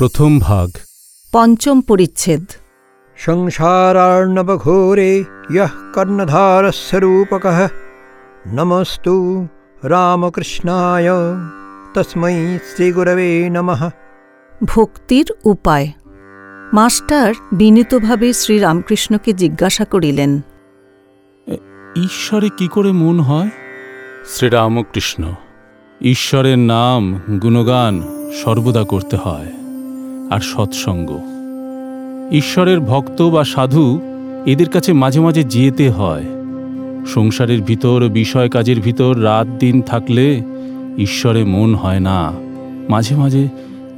প্রথম ভাগ। পঞ্চম পরিচ্ছেদ। সংসারার্ণবঘোরে ইহ কর্ণধারস্য রূপক। নমস্তু রামকৃষ্ণায়। তস্मै শ্রীগুরবে নম। ভক্তির উপায়। মাস্টার বিনীতভাবে শ্রীরামকৃষ্ণকে জিজ্ঞাসা করিলেন ঈশ্বরে কি করে মন হয়? শ্রীরামকৃষ্ণ ঈশ্বরের নাম গুণগান সর্বদা করতে হয়। আর সৎসঙ্গ। ঈশ্বরের ভক্ত বা সাধু এদের কাছে মাঝে মাঝে যেতে হয়। সংসারের ভিতর, বিষয় কাজের ভিতর রাত দিন থাকলে ঈশ্বরে মন হয় না। মাঝে মাঝে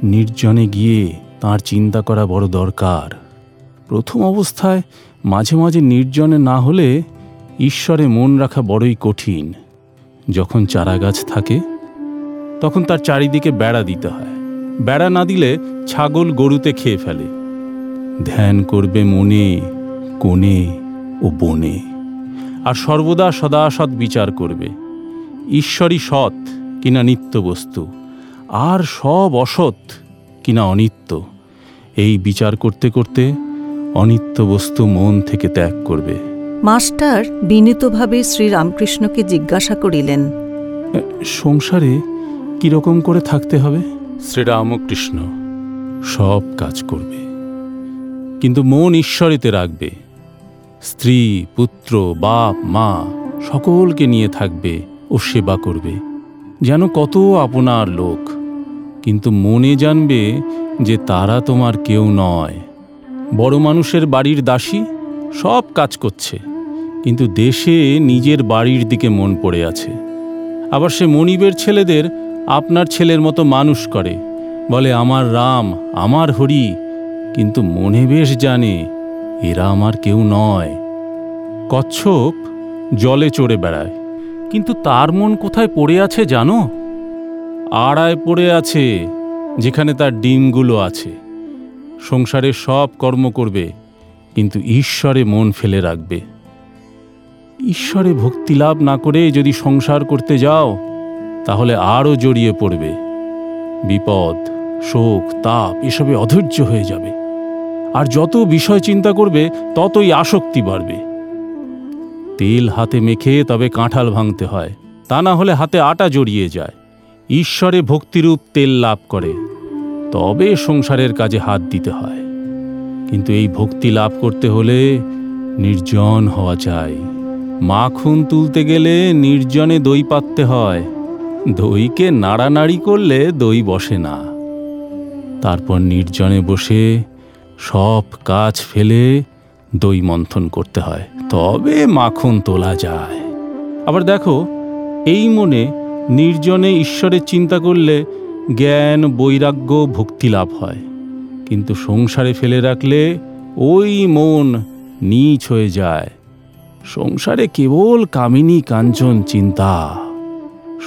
নির্জনে গিয়ে তার চিন্তা করা বড় দরকার। প্রথম অবস্থায় মাঝে মাঝে নির্জনে না হলে ঈশ্বরে মন রাখা বড়ই কঠিন। যখন চারাগাছ থাকে, তখন তার চারিদিকে বেড়া দিতে হয়। বেড়া না দিলে ছাগল গরুতে খেয়ে ফেলে। ধ্যান করবে মনে কোণে ও বনে। আর সর্বদা সদা সৎ বিচার করবে। ঈশ্বরই সৎ কিনা নিত্য বস্তু আর সব অসৎ কিনা অনিত্য। এই বিচার করতে করতে অনিত্য বস্তু মন থেকে ত্যাগ করবে। মাস্টার বিনীতভাবে শ্রীরামকৃষ্ণকে জিজ্ঞাসা করিলেন সংসারে কীরকম করে থাকতে হবে? শ্রীরামকৃষ্ণ সব কাজ করবে, কিন্তু মন ঈশ্বরেতে রাখবে। স্ত্রী, পুত্র, বাপ, মা সকলকে নিয়ে থাকবে ও সেবা করবে, যেন কত আপনার লোক। কিন্তু মনে জানবে যে তারা তোমার কেউ নয়। বড় মানুষের বাড়ির দাসী সব কাজ করছে, কিন্তু দেশে নিজের বাড়ির দিকে মন পড়ে আছে। আবার সে মনিবের ছেলেদের আপনার ছেলের মতো মানুষ করে। বলে, আমার রাম, আমার হরি, কিন্তু মনে বেশ জানে, এরা আমার কেউ নয়। কচ্ছপ জলে চড়ে বেড়ায়। কিন্তু তার মন কোথায় পড়ে আছে জানো? আড়ায় পড়ে আছে, যেখানে তার ডিমগুলো আছে। সংসারে সব কর্ম করবে, কিন্তু ঈশ্বরে মন ফেলে রাখবে। ঈশ্বরে ভক্তি লাভ না করে যদি সংসার করতে যাও তাহলে আরও জড়িয়ে পড়বে। বিপদ, শোক, তাপ এসবে অধৈর্য হয়ে যাবে। আর যত বিষয় চিন্তা করবে, ততই আসক্তি বাড়বে। তেল হাতে মেখে তবে কাঁঠাল ভাঙতে হয়, তা না হলে হাতে আটা জড়িয়ে যায়। ঈশ্বরে ভক্তিরূপ তেল লাভ করে, তবে সংসারের কাজে হাত দিতে হয়। কিন্তু এই ভক্তি লাভ করতে হলে নির্জন হওয়া চাই। মাখন তুলতে গেলে নির্জনে দই পাততে হয়। দইকে নাড়ানাড়ি করলে দই বসে না। তারপর নির্জনে বসে সব কাজ ফেলে দই মন্থন করতে হয়। তবে মাখন তোলা যায়। আবার দেখো, এই মনে নির্জনে ঈশ্বরের চিন্তা করলে জ্ঞান, বৈরাগ্য, ভক্তি লাভ হয়। কিন্তু সংসারে ফেলে রাখলে ওই মন নীচ হয়ে যায়। সংসারে কেবল কামিনী, কাঞ্চন, চিন্তা।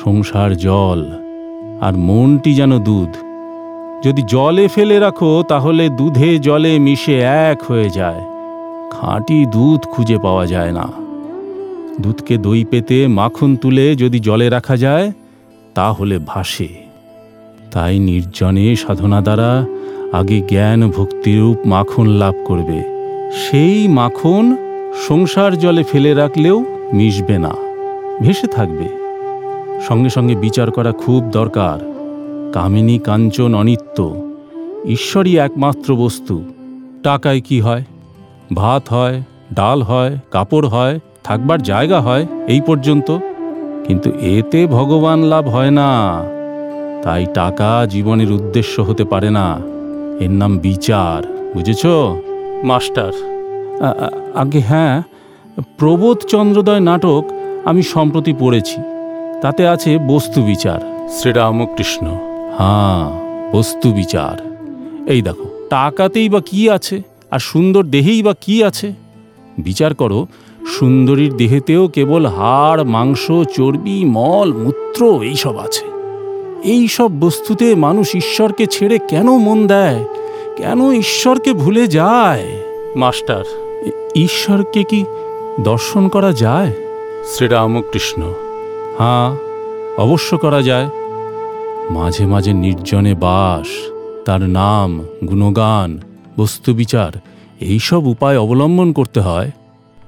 সংসার জল আর মনটি যেন দুধ। যদি জলে ফেলে রাখো, তাহলে দুধে জলে মিশে এক হয়ে যায়। খাঁটি দুধ খুঁজে পাওয়া যায় না। দুধকে দই পেতে মাখন তুলে যদি জলে রাখা যায়, তাহলে ভাসে। তাই নির্জনে সাধনা দ্বারা আগে জ্ঞান ভক্তিরূপ মাখন লাভ করবে। সেই মাখন সংসার জলে ফেলে রাখলেও মিশবে না, ভেসে থাকবে। সঙ্গে সঙ্গে বিচার করা খুব দরকার। কামিনী কাঞ্চন অনিত্য ঈশ্বরই একমাত্র বস্তু। টাকায় কি হয়? ভাত হয় ডাল হয় কাপড় হয় থাকবার জায়গা হয় এই পর্যন্ত। কিন্তু এতে ভগবান লাভ হয় না। তাই টাকা জীবনের উদ্দেশ্য হতে পারে না। এর নাম বিচার বুঝেছ? মাস্টার আগে হ্যাঁ প্রবোধ চন্দ্রোদয় নাটক আমি সম্প্রতি পড়েছি। তাতে আছে বস্তু বিচার। শ্রীরামকৃষ্ণ। হ্যাঁ বস্তু বিচার। এই দেখো টাকাতেই বা কি আছে? আর সুন্দর দেহেই বা কি আছে? বিচার করো সুন্দরীর দেহেতেও কেবল হাড় মাংস চর্বি মল মূত্র এইসব আছে। এই সব বস্তুতে মানুষ ঈশ্বরকে ছেড়ে কেন মন দেয়? কেন ঈশ্বরকে ভুলে যায়? মাস্টার। ঈশ্বরকে কি দর্শন করা যায়? শ্রীরামকৃষ্ণ। হ্যাঁ অবশ্য করা যায়। মাঝে মাঝে নির্জনে বাস তার নাম গুণগান বস্তুবিচার এইসব উপায় অবলম্বন করতে হয়।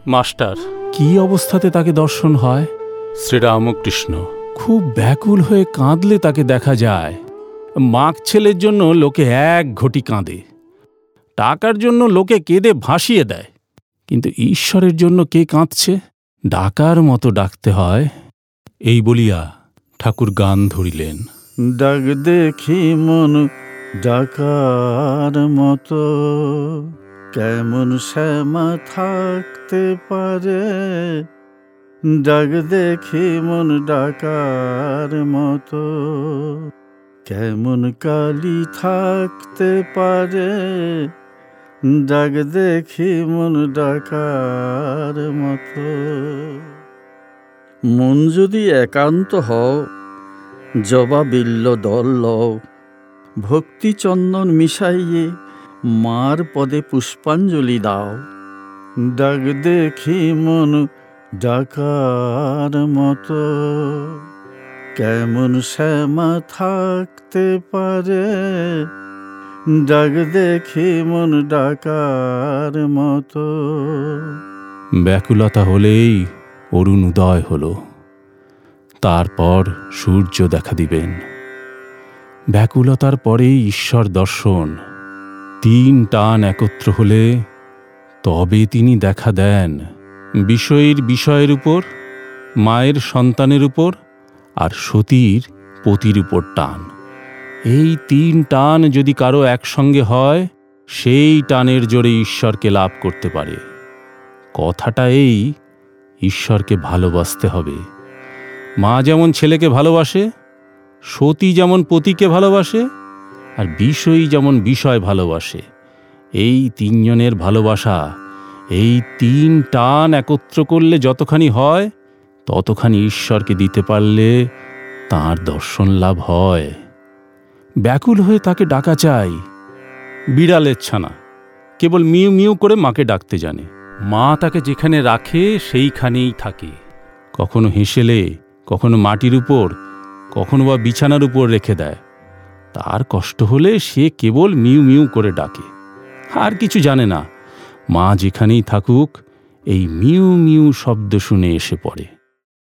মাস্টার কি অবস্থাতে তাকে দর্শন হয়? শ্রীরামকৃষ্ণ। খুব ব্যাকুল হয়ে কাঁদলে তাকে দেখা যায়। মাক ছেলের জন্য লোকে এক ঘটি কাঁদে। টাকার জন্য লোকে কেঁদে ভাসিয়ে দেয়। কিন্তু ঈশ্বরের জন্য কে কাঁদছে? ডাকার মতো ডাকতে হয়। এই বলিয়া ঠাকুর গান ধরিলেন। ডাক দেখি মন ডাকার মতো, কেমন শ্যামা থাকতে পারে? ডাক দেখি মন ডাকার মতো, কেমন কালি থাকতে পারে? ডাক দেখি মন ডাকার মতো। মন যদি একান্ত হও, জবা বিল্ল দল লও। ভক্তি চন্দন মিশাইয়ে মার পদে পুষ্পাঞ্জলি দাও। ডাক দেখি মন ডাকার মতো। কেমন শ্যামা থাকতে পারে? ডাক দেখি মন ডাকার মতো। ব্যাকুলতা হলেই অরুণ উদয় হল। তারপর সূর্য দেখা দিবেন। ব্যাকুলতার পরেই ঈশ্বর দর্শন। তিন টান একত্র হলে তবে তিনি দেখা দেন। বিষয়ের বিষয়ের উপর, মায়ের সন্তানের উপর আর সতীর পতির উপর টান। এই তিন টান যদি কারও একসঙ্গে হয়, সেই টানের জোরে ঈশ্বরকে লাভ করতে পারে। কথাটা এই ঈশ্বরকে ভালোবাসতে হবে। মা যেমন ছেলেকে ভালোবাসে, সতী যেমন পতিকে ভালোবাসে, আর বিষয়ী যেমন বিষয় ভালোবাসে, এই তিনজনের ভালোবাসা, এই তিন টান একত্র করলে যতখানি হয়, ততখানি ঈশ্বরকে দিতে পারলে তার দর্শন লাভ হয়। ব্যাকুল হয়ে তাকে ডাকা চাই। বিড়ালের ছানা, কেবল মিউ মিউ করে মাকে ডাকতে জানে। মা তাকে যেখানে রাখে, সেইখানেই থাকে। কখনো হেসেলে, কখনো মাটির উপর, কখনো বা বিছানার উপর রেখে দেয়। তার কষ্ট হলে সে কেবল মিউ মিউ করে ডাকে। আর কিছু জানে না। মা যেখানেই থাকুক, এই মিউ মিউ শব্দ শুনে এসে পড়ে।